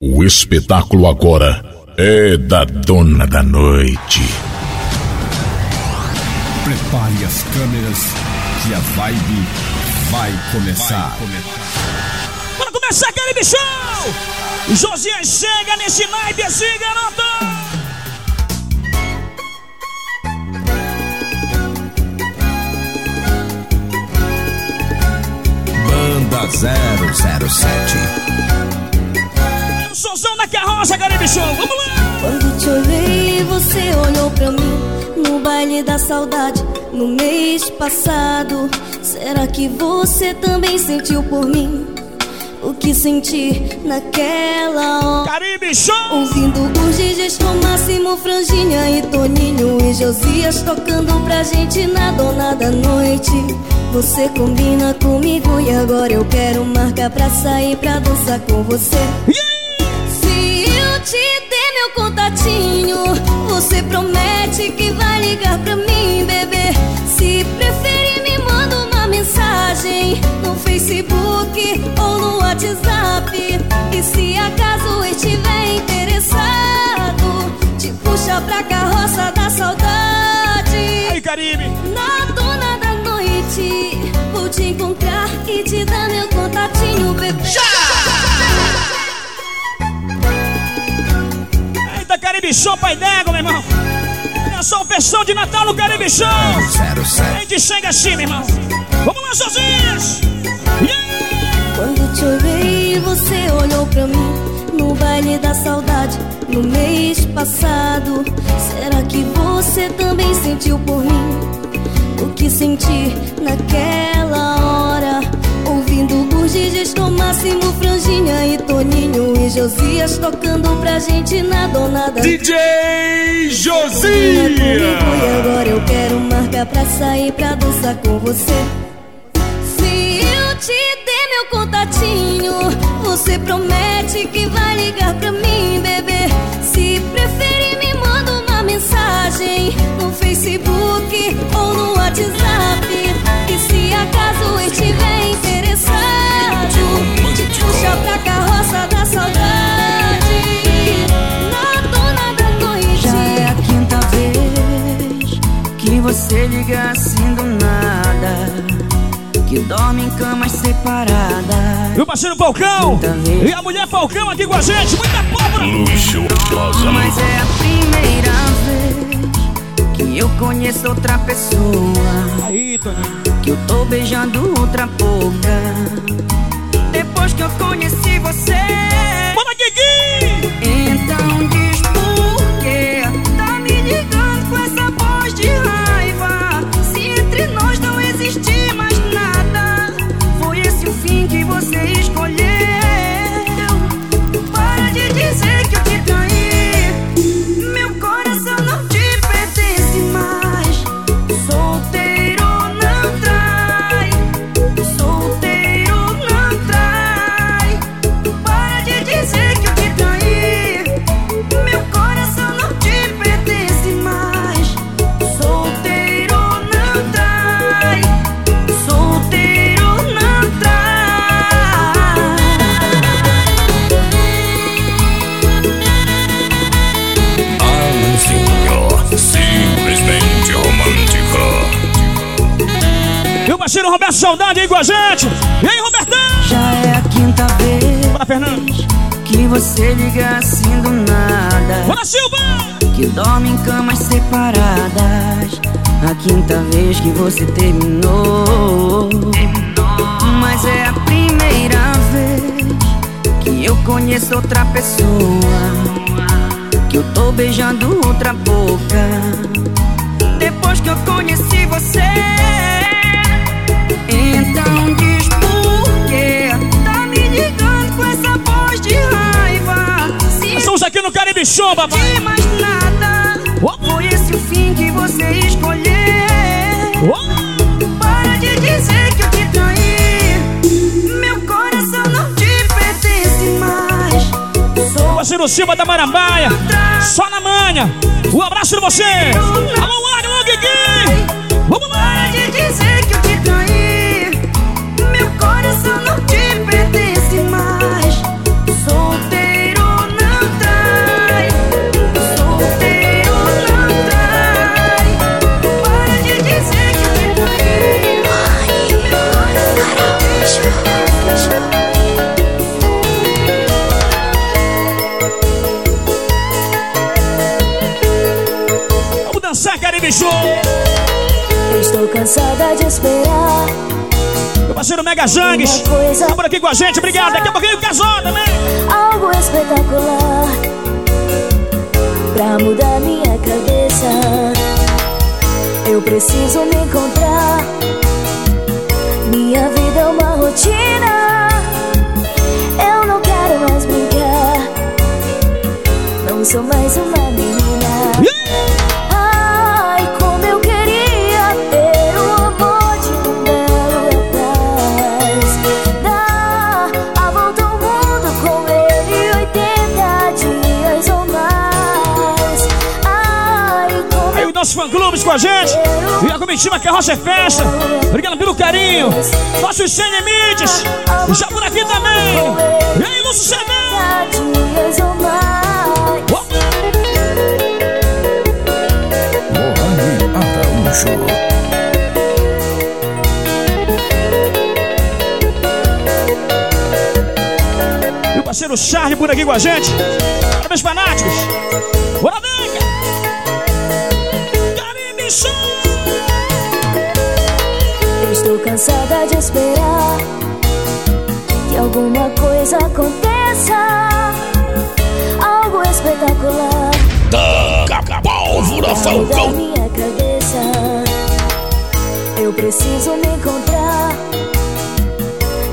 O espetáculo agora é da dona da noite. Prepare as câmeras que a vibe vai começar. Bora começar aquele bichão! Josias chega nesse naipe assim, garoto! Banda 007. O somzão da carroça, Caribe Show, vamos lá! Quando te olhei, você olhou pra mim no baile da saudade no mês passado. Será que você também sentiu por mim o que senti naquela hora? Caribe Show! Ouvindo DJs com Máximo, Franjinha e Toninho e Josias tocando pra gente na dona da noite. Você combina comigo e agora eu quero marcar pra sair pra dançar com você. Te der meu contatinho, você promete que vai ligar pra mim, bebê. Se preferir, me manda uma mensagem no Facebook ou no WhatsApp. E se acaso estiver interessado, te puxa pra carroça da saudade. Aí, Caribe! Show, pai d'égua, meu irmão! Olha só o festão de Natal no Caribe Show! 007. A gente chega assim, meu irmão! Vamos lá! E aí? Quando te olhei, você olhou pra mim no baile da saudade no mês passado. Será que você também sentiu por mim o que senti naquela hora? DJs com Máximo, Franjinha e Toninho e Josias tocando pra gente na dona da DJ Combina comigo E agora eu quero marcar pra sair pra dançar com você. Se eu te der meu contatinho Você promete que vai ligar pra mim, bebê. Se preferir, me manda uma mensagem No Facebook ou no WhatsApp. E se acaso estiver interessado Te puxa pra carroça da saudade Na dona da noite Já é a quinta vez que você liga assim do nada. Que dorme em camas separadas. E o parceiro Falcão! E a mulher Falcão aqui com a gente! Muita pólvora! Luxuosa. Mas é a primeira vez que eu conheço outra pessoa. Aí! Que eu tô beijando outra boca. Depois que eu conheci você. Que você terminou. Mas é a primeira vez que eu conheço outra pessoa. Que eu tô beijando outra boca. Depois que eu conheci você. Então diz por quê? Tá me ligando com essa voz de raiva. Estamos aqui no Caribe Show, papai! de mais nada. Parceiro Silva da Marambaia! Só na manha! Um abraço pra você! Alô, Ari, alô, Guigui! bicho! Estou cansada de esperar. Meu parceiro Mega Jangues, tá por aqui com a gente, obrigado. Daqui a pouquinho casada, né? Algo espetacular pra mudar minha cabeça. Eu preciso me encontrar. Minha vida é uma rotina. Eu não quero mais brincar. Não sou mais uma menina. Clubes com a gente. E a comitiva que a Rocha é Festa. Obrigado pelo carinho. Nossos sem limites. Já por aqui também. E aí, Lúcio CD. 80 dias ou mais. Mohani Araújo. E o parceiro Charlie por aqui com a gente. Parabéns, fanáticos. Bora, alguma coisa aconteça. Algo espetacular. Taca pólvora, Falcão. minha cabeça. Eu preciso me encontrar.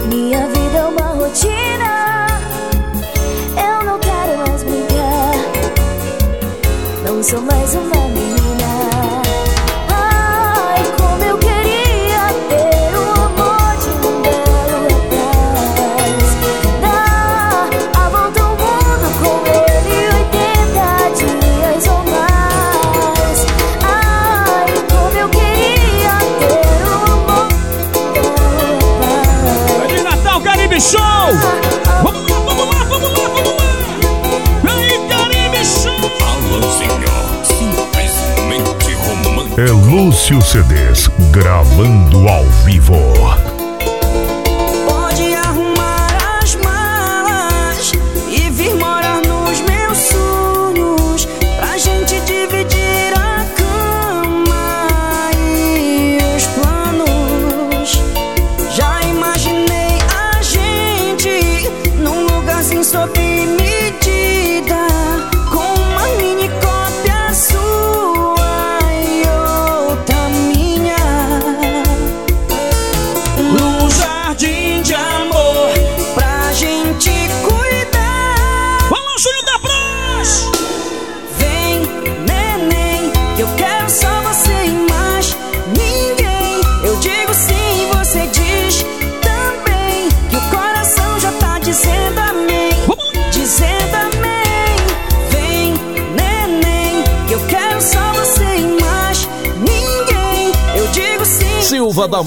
Minha vida é uma rotina. Eu não quero mais brincar. Não sou mais uma menina. É Lúcio CDs gravando ao vivo.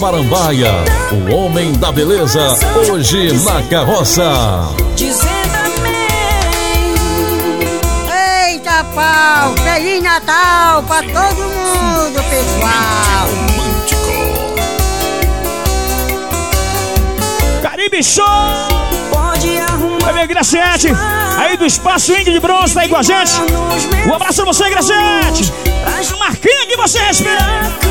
Marambaia, o homem da beleza, hoje na carroça. Dizendo amém. Eita pau! Feliz Natal pra todo mundo, pessoal! Caribe Show. Pode arrumar. Vai ver, Graciete. Aí do Espaço Índio de Bronze tá aí com a gente. Um abraço pra você, Graciete. Marquinha que você respira.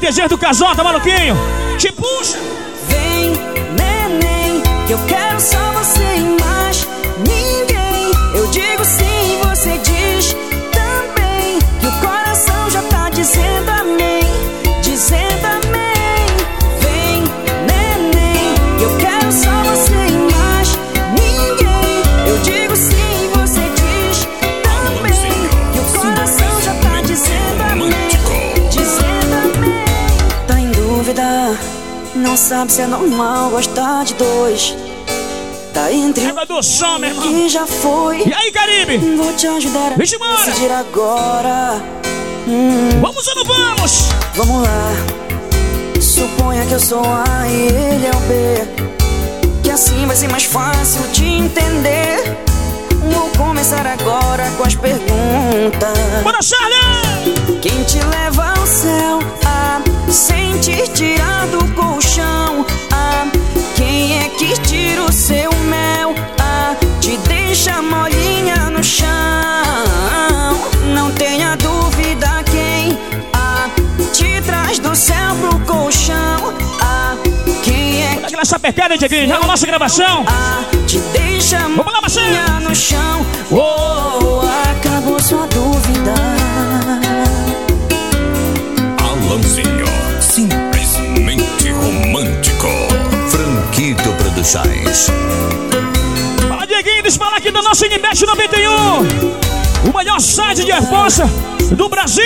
Cortesias do Casota, maluquinho? Te puxa. Sabe se é normal gostar de dois. Tá entre Lembra do som, meu irmão. que já foi. E aí, Caribe? Vou te ajudar a Vixe, decidir agora. Vamos ou não vamos? Vamos lá. Suponha que eu sou A e ele é o B. Que assim vai ser mais fácil de entender. Vou começar agora com as perguntas. Bora, Charlie! Quem te leva ao céu? Ah, sem te tirar do colchão. Ah, quem é que tira o seu mel? Ah, te deixa molinha no chão. Não tenha dúvida quem ah, te traz do céu pro colchão. Ah, quem é que Aquela sapecada, Dieguinho, já na nossa gravação. ah, te deixa molinha no chão. Oh, acabou Produções. Fala, Dieguinho, dispara aqui da nossa Inibet 91. O melhor site de resposta do Brasil.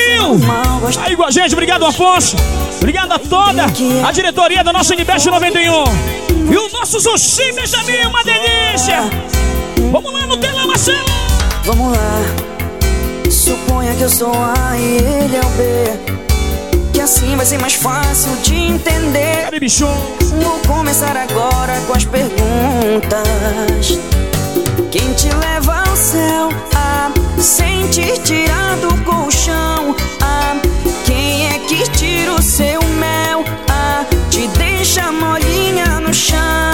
Aí com a gente, obrigado, Afonso. Obrigado a toda a diretoria da nossa Inibet 91. E o nosso Sushi Benjamin, uma delícia. Vamos lá no telão, Marcelo. Vamos lá. Suponha que eu sou A e ele é o B. Assim vai ser mais fácil de entender. Vou começar agora com as perguntas. Quem te leva ao céu? Ah, sem te tirar do colchão. Ah, quem é que tira o seu mel? Ah, te deixa molinha no chão.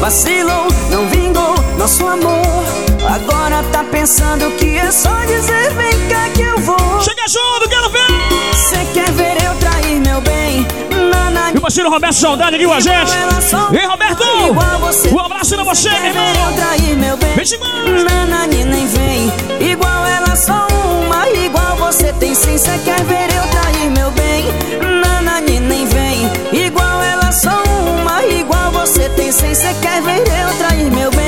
Vacilou, não vingou nosso amor. Agora tá pensando que é só dizer vem cá que eu vou. Chega junto, quero ver. Cê quer ver eu trair meu bem? Nana, E o parceiro Roberto Saudade aqui com a gente. Ei, Roberto! Um abraço pra você, meu irmão. eu trair meu bem? Vem demais. Nanani nem vem Igual ela só uma Igual você tem sim Cê quer ver eu trair meu bem quer ver eu trair meu bem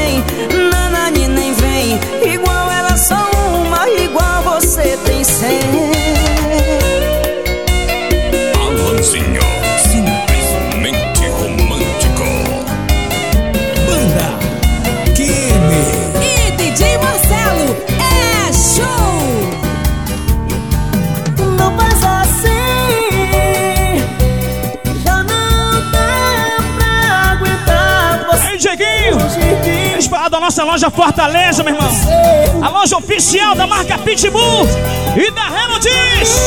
nossa loja Fortaleza, meu irmão. A loja oficial da marca Pitbull e da Renaldis.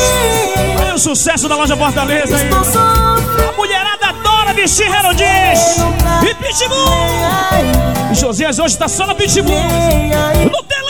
Olha o sucesso da loja Fortaleza aí. A mulherada adora vestir Renaldis e Pitbull. E Josias hoje tá só no Pitbull. No telão.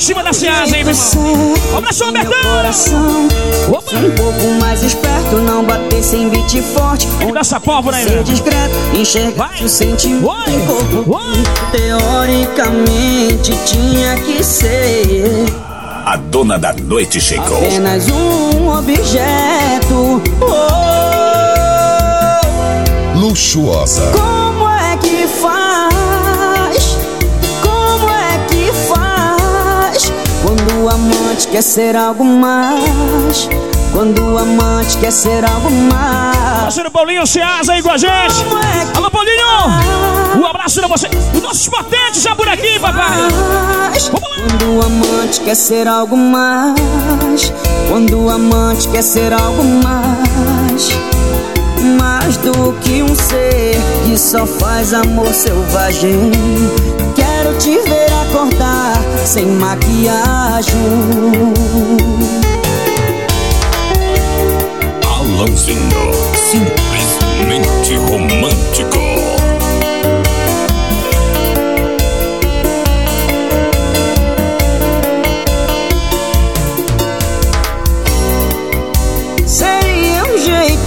Toda a comitiva da Ciasa, hein, meu irmão. Um abraço, meu Robertão. coração Opa. Um pouco mais esperto Não bater sem beat forte Vamos dar essa pólvora aí, meu. discreto Enxergar Vai. o sentimento. Teoricamente tinha que ser A dona da noite chegou. Apenas um objeto oh, Luxuosa. Como amante quer ser algo mais quando o amante quer ser algo mais. Parceiro Paulinho Ceasa aí com a gente. É Alô, Paulinho! Um abraço pra você. Os nossos potentes já por aqui, papai. Quando o amante quer ser algo mais. Quando o amante quer ser algo mais. Mais do que um ser que só faz amor selvagem. Quero te ver acordar sem maquiagem. Alanzinho, simplesmente romântico.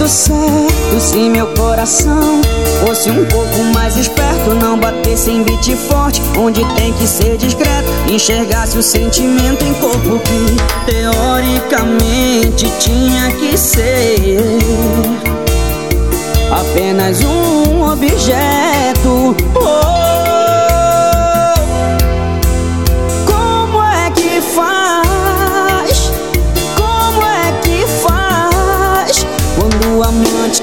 Certo se meu coração fosse um pouco mais esperto. Não batesse em beat forte, onde tem que ser discreto. Enxergasse o sentimento em corpo que teoricamente tinha que ser apenas um objeto. Oh,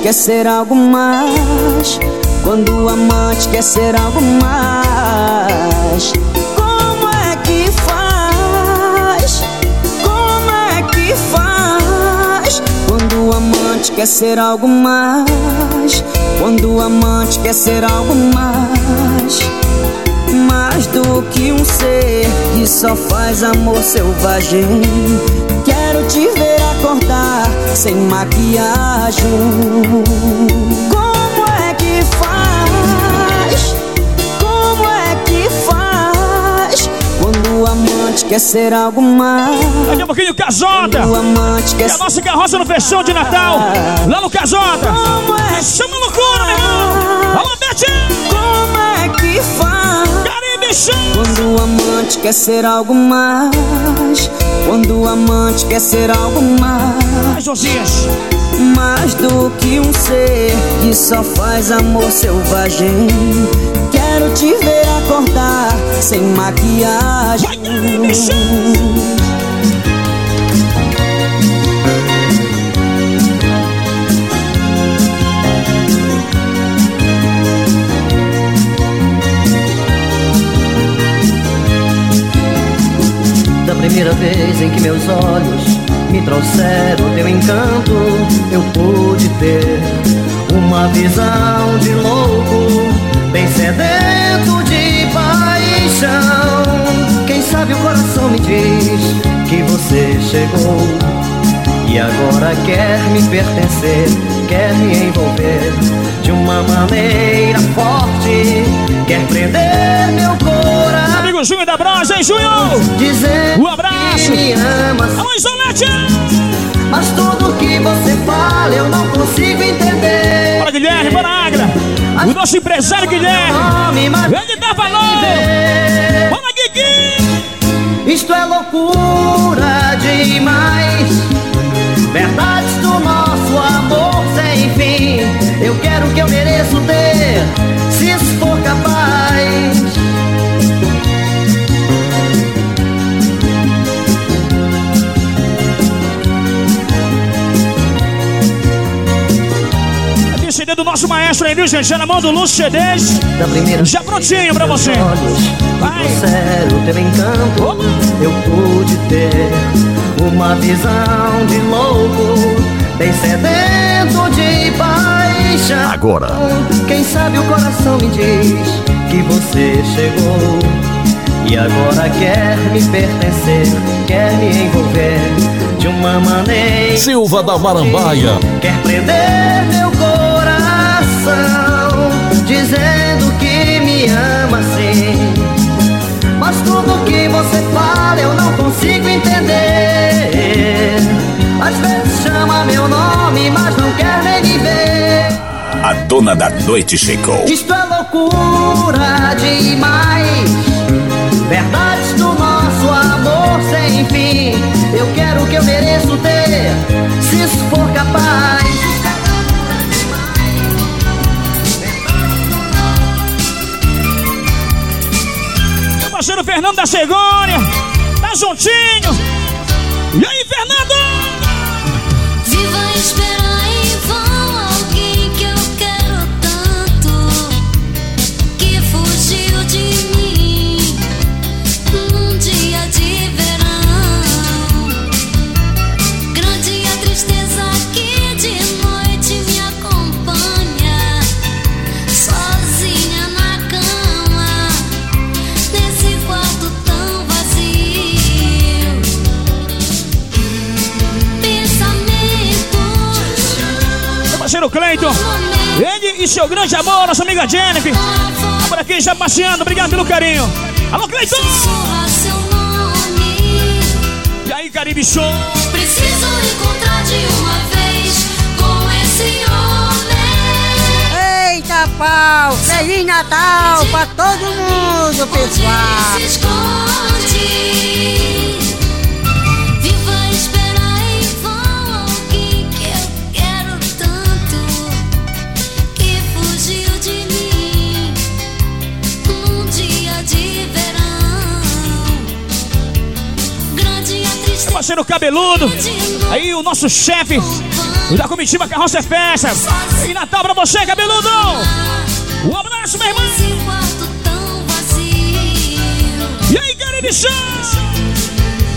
quer ser algo mais. Quando o amante quer ser algo mais. Como é que faz? Como é que faz? Quando o amante quer ser algo mais. Quando o amante quer ser algo mais. Mais do que um ser só faz amor selvagem. Quero te ver acordar sem maquiagem. Como é que faz? Como é que faz? Quando o amante quer ser algo mais. Daqui a pouquinho, Casota. O amante E quer a nossa carroça no fechão de Natal. Lá no Casota. Como é? Chama loucura, meu irmão. Alô, Betinho. Como é que faz? Show. Quando o amante quer ser algo mais. Quando o amante quer ser algo mais. Josias. Mais do que um ser que só faz amor selvagem. Quero te ver acordar sem maquiagem. Vai, primeira vez em que meus olhos me trouxeram teu encanto, eu pude ter uma visão de louco, bem sedento de paixão. Quem sabe o coração me diz que você chegou e agora quer me pertencer, quer me envolver de uma maneira forte, quer prender meu Amigo Júnior da Brasa, hein? Dizer Um abraço. que me ama, Alô, Isolete. mas tudo que você fala eu não consigo entender. Bora, Guilherme, bora, Agra. O nosso empresário Guilherme. Ele dá valor. Bora, Guigui. Isto é loucura demais. Verdades do nosso amor sem fim. Eu quero que eu mereço ter, do nosso maestro Enil, gente. Já na mão do Lúcio primeira Já prontinho pra você. olhos Vai. trouxeram teu encanto Eu pude ter uma visão de louco Bem sedento de paixão Agora. Quem sabe o coração me diz que você chegou E agora quer me pertencer, quer me envolver De uma maneira Silva da Marambaia. Quer prender meu Dizendo que me ama sim. Mas tudo que você fala eu não consigo entender. Às vezes chama meu nome, mas não quer nem me ver. A dona da noite chegou. Isto é loucura demais. Verdades do nosso amor sem fim. Eu quero o que eu mereço ter Fernando da Segônia. Tá juntinho. E aí, Fernando? Cleiton. Ele e seu grande amor, nossa amiga Jennifer. Por aqui já passeando, obrigado pelo carinho. Alô, Cleiton! E aí, Caribe Show? Preciso encontrar de uma vez com esse homem. Eita pau! Feliz Natal pra todo mundo, pessoal! Parceiro cabeludo. Aí o nosso chefe da comitiva Carroça Festa. E Natal pra você, cabeludo! Um abraço, meu irmão! E aí, Caribe Show?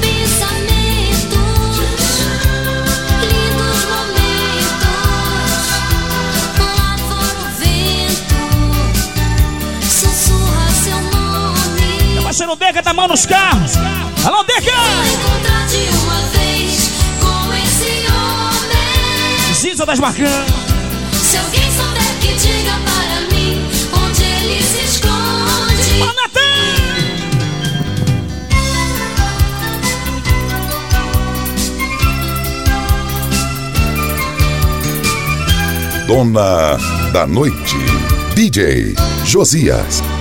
Pensamentos, lindos momentos. Lá fora o vento sussurra seu nome. Parceiro Deca tá mal nos carros. Alô, Deca! De uma vez com esse homem. Ziza das Bacanas. Se alguém souber que diga para mim onde ele se esconde. Ô, Natan! Dona da Noite. DJ Josias.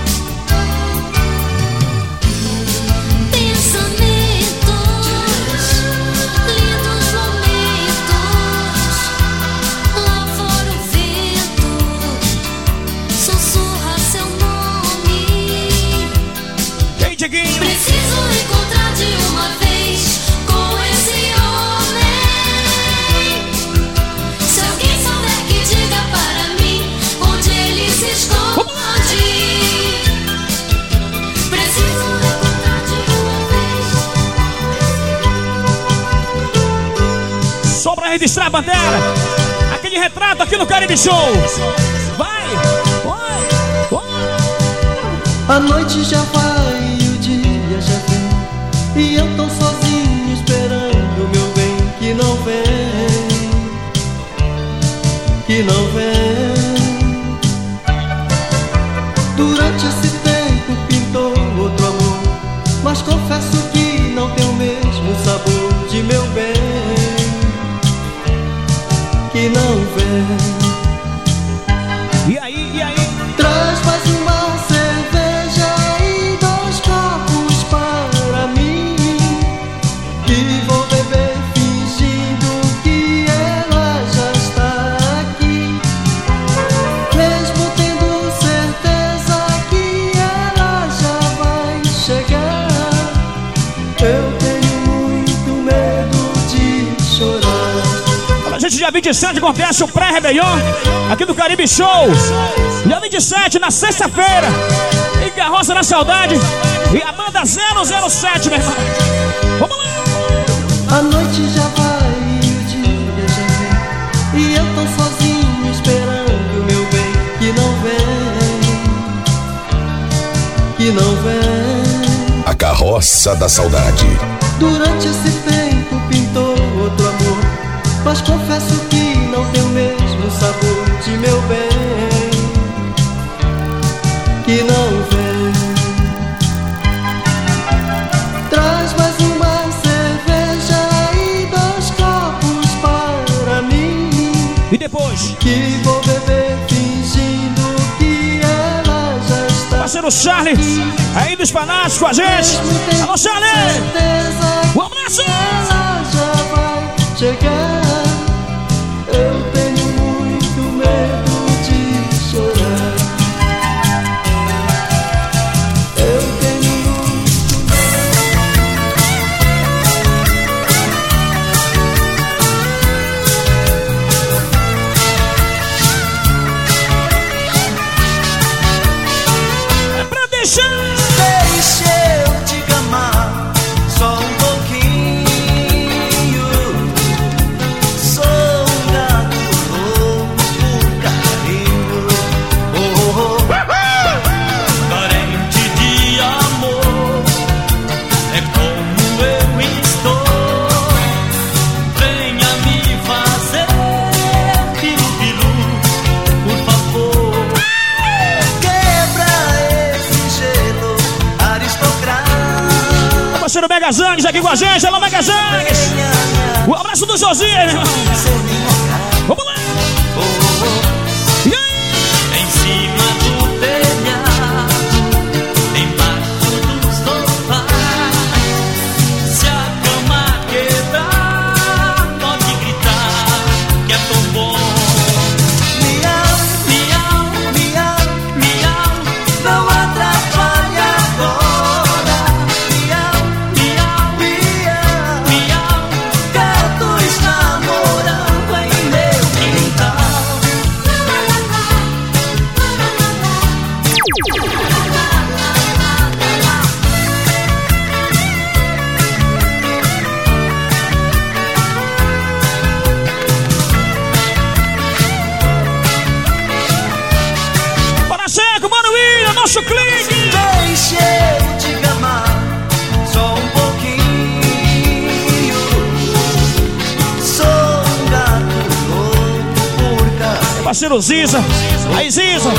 Vez. Só pra registrar a bandeira. Aquele retrato aqui no Caribe Show. Vai! Vai! Vai! A noite já vai o dia já vem E eu tão sozinho esperando meu bem que não vem Que não 27 acontece o pré-rebelião aqui do Caribe Show. Dia 27, na sexta-feira, em Carroça na Saudade e a banda 007, meu irmão. Vamos lá! A noite já vai e o dia já vem E eu tô sozinho esperando meu bem que não vem Que não vem A carroça da saudade. Durante esse tempo Mas confesso que não tem o mesmo sabor de meu bem Que não vem Traz mais uma cerveja e dois copos para mim E depois, Que vou beber fingindo que ela já está parceiro Charlie, aí dos Panáticos com a gente. Alô, Charlie! Um abraço! ela já vai chegar. Megazangues aqui com a gente. Alô, Megazangues. O abraço do Josias, meu irmão. Ziza. Aí, Ziza.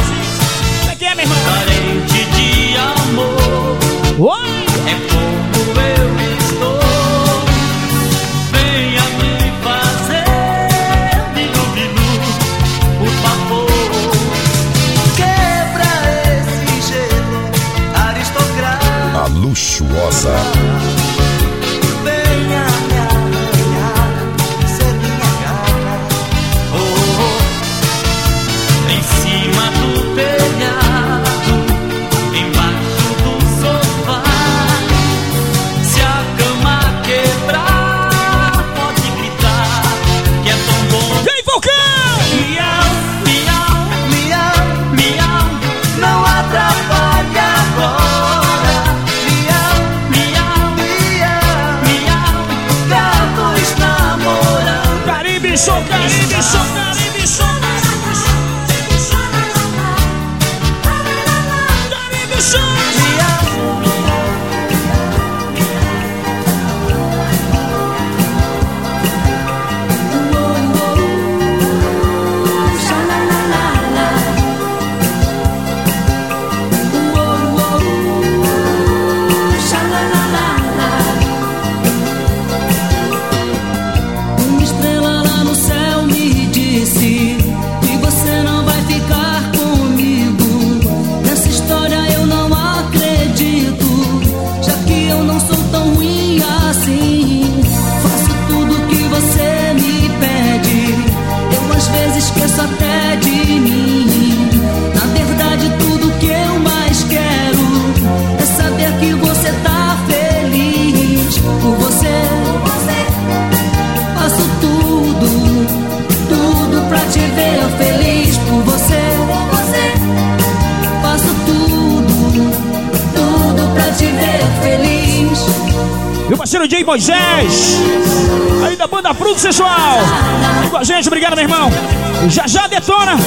Maratona,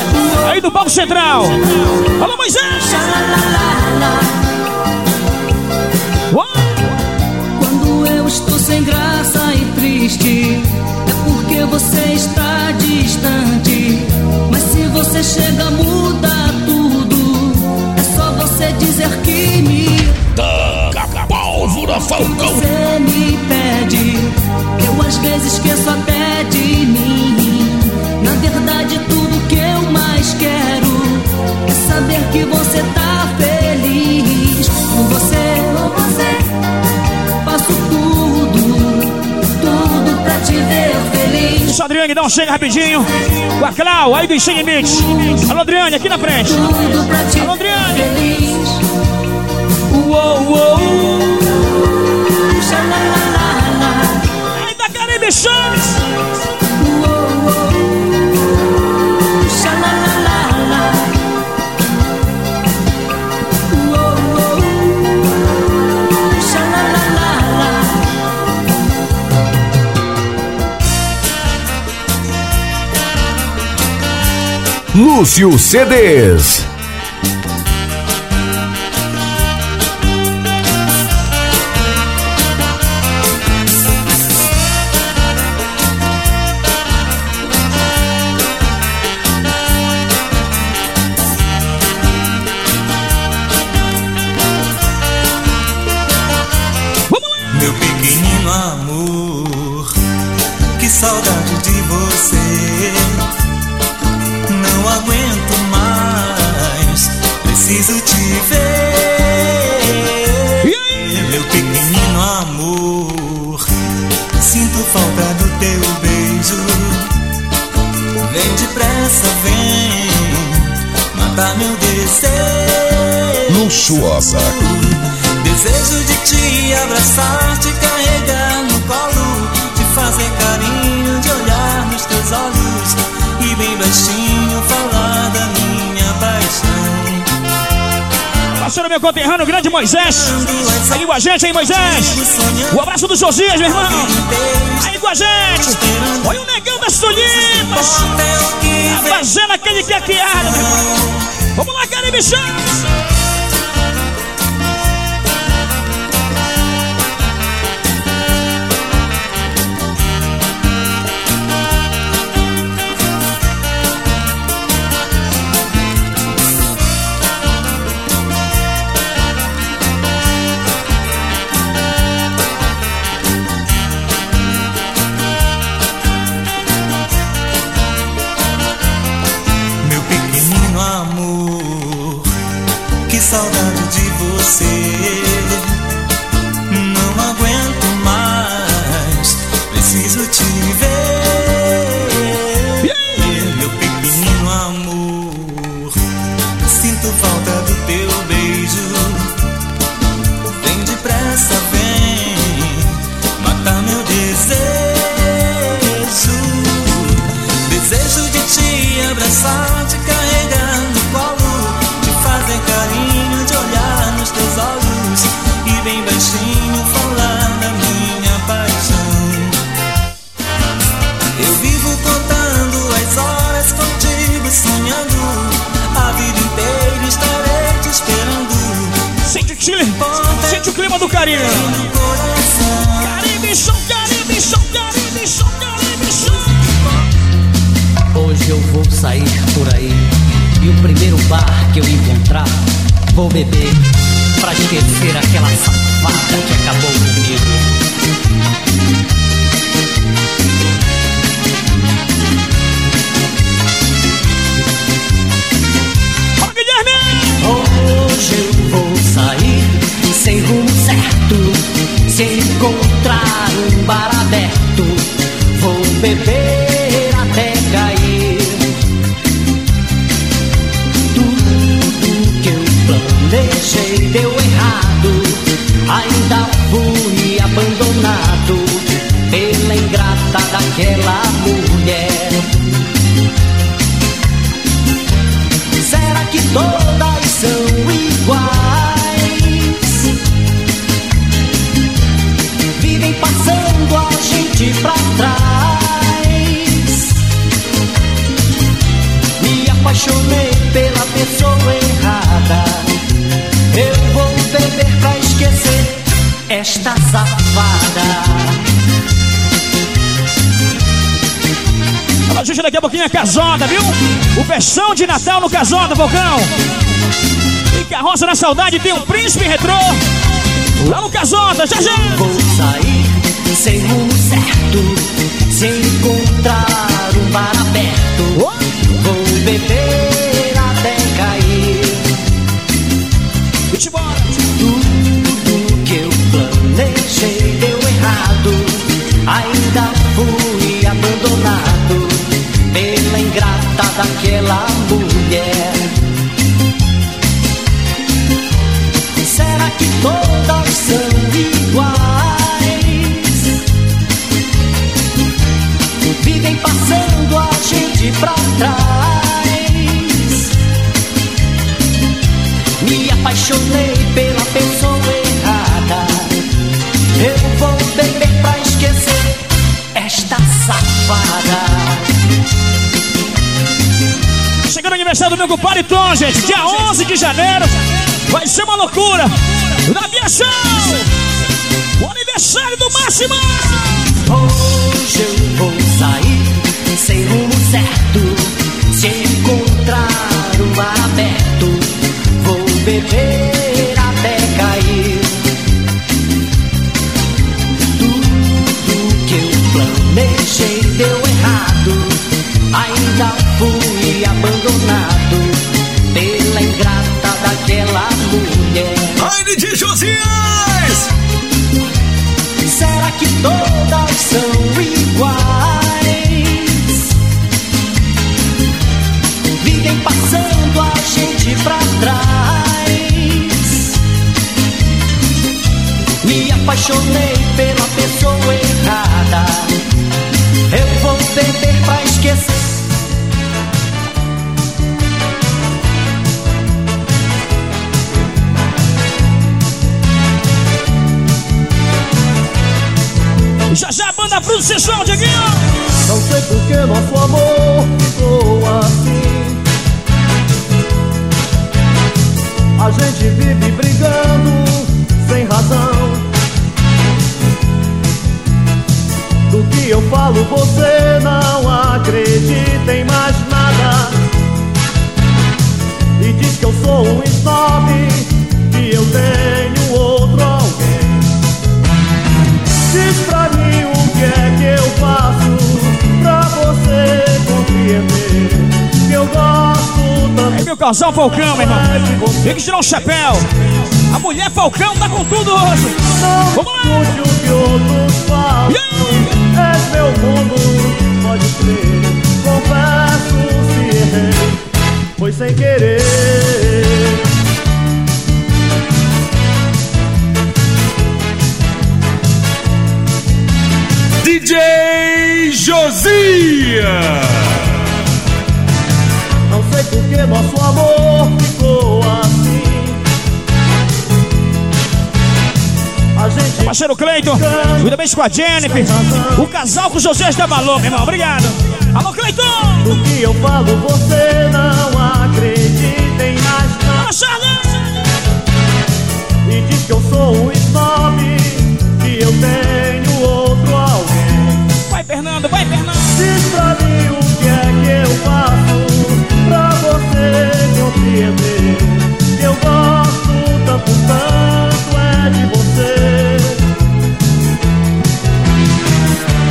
aí do Banco Central. Alô, Moisés! Quando eu estou sem graça e triste, é porque você está distante. Mas se você chega, muda tudo. É só você dizer que me. Taca Falcão! Você me pede, eu às vezes esqueço até de mim. Na verdade, tu saber que você tá feliz com você. Com você. Faço tudo, tudo pra te ver feliz. Só Adriane, dá um cheiro rapidinho. Com a Clau, aí do Sem Limites. Alô, Adriane, aqui na frente. Tudo pra te Alô, Adriane. feliz. Uou, uou. Aí da Caribe Chaves. Uou, uou. Lúcio CDs. Meu conterrâneo, grande Moisés. Aí com a gente, hein, Moisés? O abraço do Josias, meu irmão. Aí com a gente. Foi o negão das tulipas. Tá fazendo aquele quequeado, meu irmão. Vamos lá, Caribe Show. A gente daqui a pouquinho é casota, viu? O versão de Natal no casota, Vulcão. E carroça na saudade tem um príncipe retrô. Lá no casota, já já. Vou sair sem rumo certo, sem encontrar um bar aberto. Vou beber até cair. Tudo que eu planejei deu errado. Ainda fui abandonado ingrata daquela mulher. Será que todas são iguais? Vivem passando a gente pra trás. Me apaixonei pela pessoa Chegando aniversário do meu compadre Tom, gente. Dia 11 de janeiro. Vai ser uma loucura. Na minha show. O aniversário do Máximo. Hoje eu vou sair sem rumo certo, sem encontrar um aberto. Vou beber até cair. Tudo que eu planejei deu errado. Ainda abandonado pela ingrata daquela mulher. Aine de Josias! Será que todas são iguais? Vivem passando a gente pra trás. Me apaixonei pela pessoa errada. Eu vou beber pra esquecer. Já já, banda Fruto Sexual, Dieguinho! Não sei por que nosso amor ficou assim. A gente vive brigando sem razão. Do que eu falo, você não acredita em mais É casal Falcão, meu irmão. Tem que tirar o chapéu. A mulher Falcão tá com tudo hoje. Vamos lá! Escute o que outros falam. És meu mundo, pode crer. Confesso se errei, foi sem querer. DJ Josia. Não sei por que nosso amor ficou assim. A gente Parceiro Cleiton, cuida bem com a Jennifer. O casal com o José da Valor, meu irmão. Obrigado. Alô, Cleiton! do que eu falo, você não acredita em mais nada. E diz que eu sou um snob, que eu tenho outro alguém. Vai, Fernando, vai, Fernando. Diz pra mim o que é que eu faço compreender que eu gosto tanto, tanto é de você.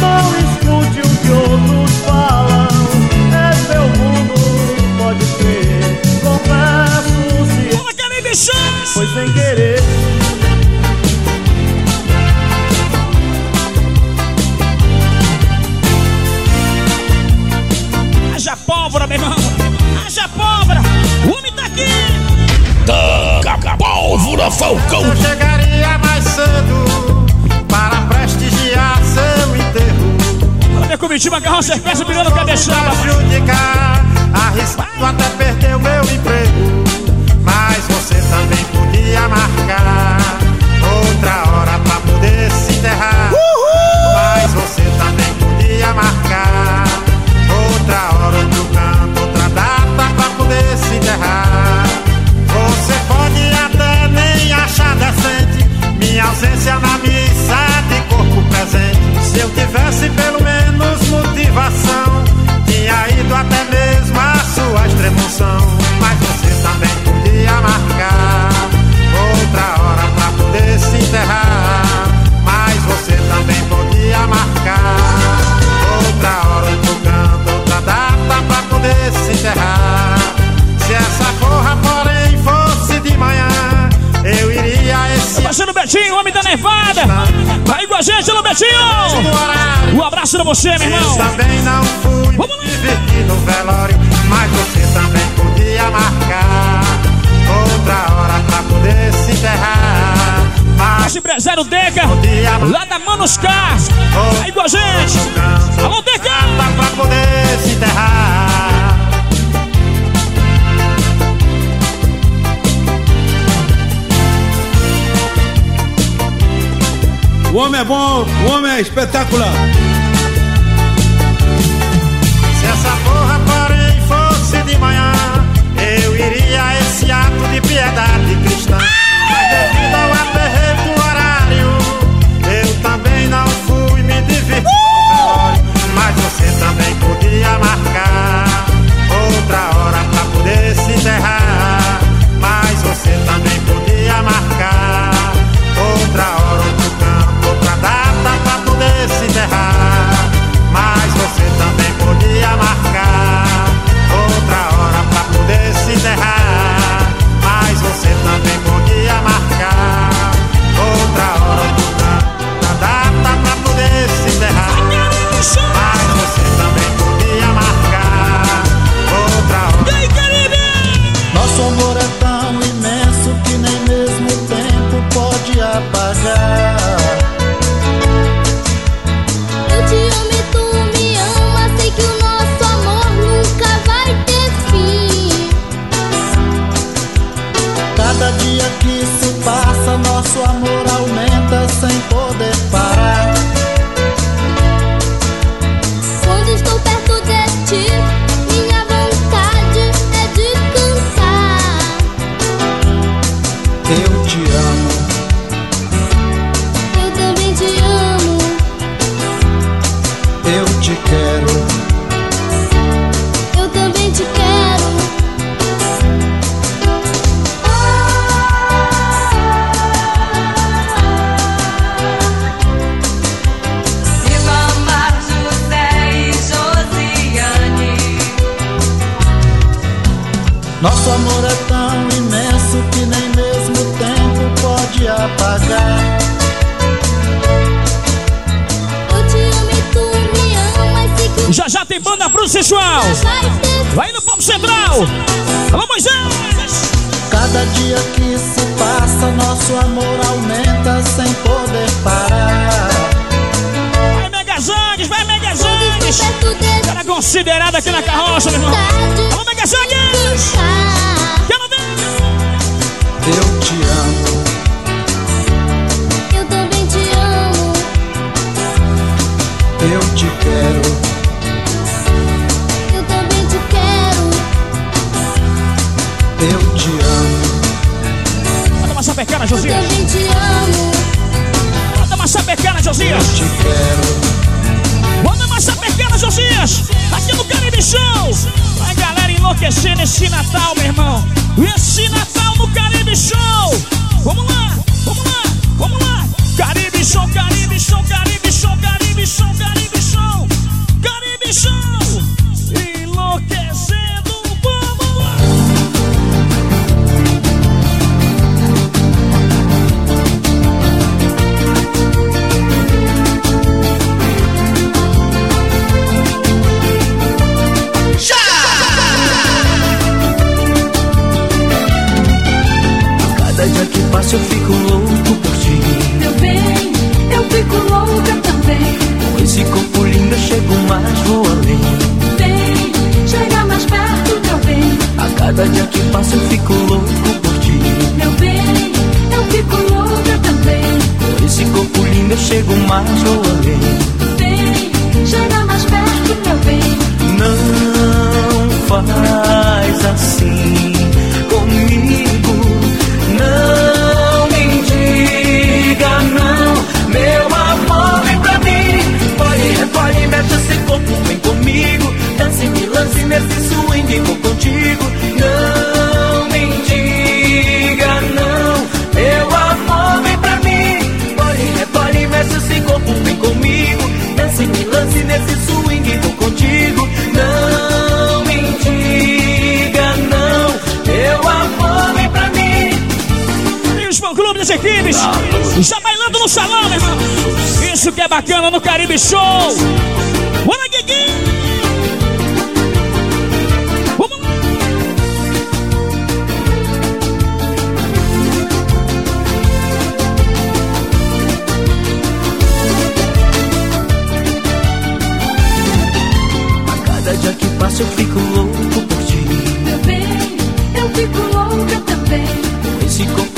Não escute o que outros falam, é meu mundo, pode crer. Confesso se Fala, Show! foi sem querer. Falcão! Eu chegaria mais cedo para prestigiar seu enterro. Olha comitiva, carroça, peça, pirando cabeçada. prejudicar, arriscado até perder o meu emprego. Mas você também podia marcar outra hora pra poder se enterrar. Mas você também podia marcar Betinho, homem da Nevada. Tá aí com a gente, alô, Betinho. Um abraço pra você, meu Eu irmão. também não fui Vamos lá. no velório, mas você também podia marcar outra hora pra poder se enterrar. Mas empresário Deca, lá da Manuscar. Aí com a gente. Alô, Deca. pra poder se enterrar. O homem é bom, o homem é espetacular. Se essa porra, fosse de manhã, saw me más duas equipes já bailando no salão, meu irmão. Isso que é bacana no Caribe Show. Bora, Guigui! Vamos lá! A cada dia que passa eu fico louco por ti. Meu bem, eu fico louca também. Esse corpo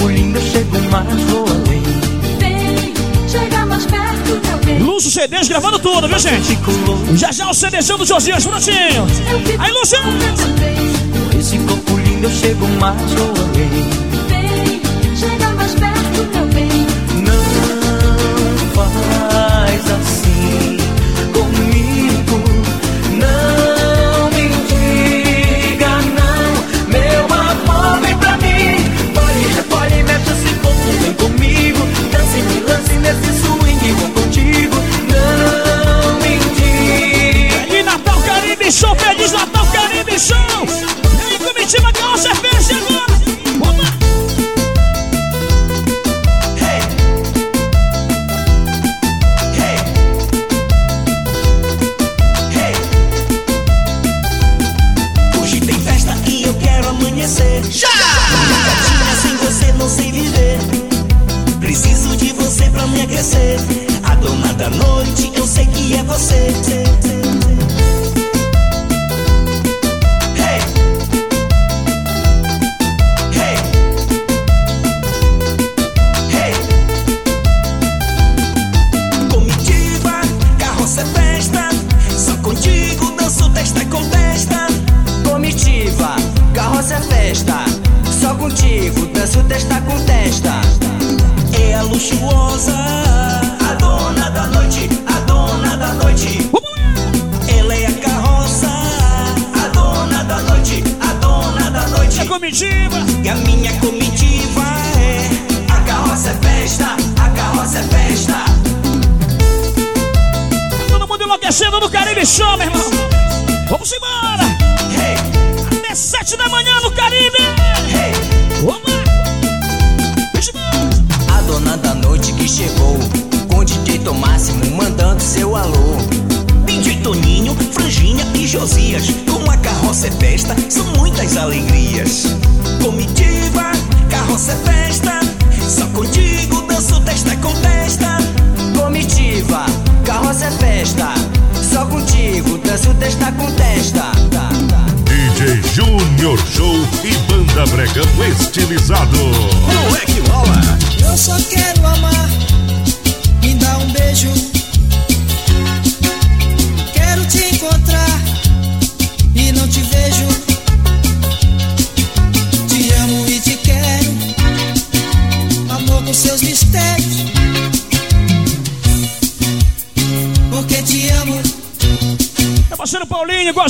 mas vou além. Vem, chega mais perto de alguém. CDs gravando tudo, viu gente? Já já o CDzão do Josias, prontinho. Aí, Lúcio! Com esse corpo lindo eu chego mais vou além. lance, me lance nesse swing vou contigo. Não me diga. Natal, Caribe, show, feliz Natal! Say.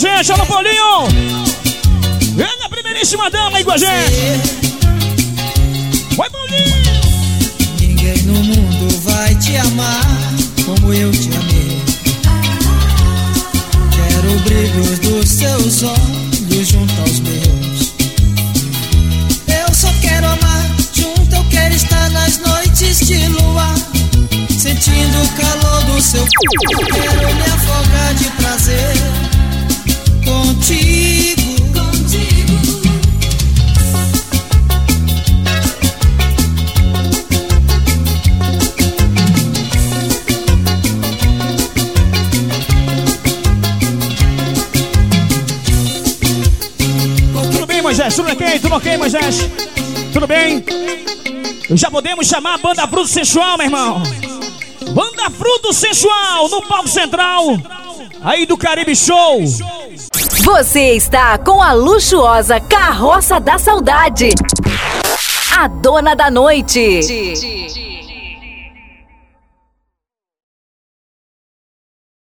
A gente. Alô, Paulinho. Vem a primeiríssima dama aí com a gente. Vai, Paulinho. Ninguém no mundo vai te amar como eu te amei. Quero o brilho dos seus olhos junto aos meus. Eu só quero amar junto, eu quero estar nas noites de lua. Sentindo o calor do seu corpo. Quero me afogar de Tudo ok? Tudo ok, Moisés? Tudo bem? Já podemos chamar a banda Fruto Sensual, meu irmão. Banda Fruto Sensual no palco central. Aí do Caribe Show. Você está com a luxuosa Carroça da Saudade. A dona da noite.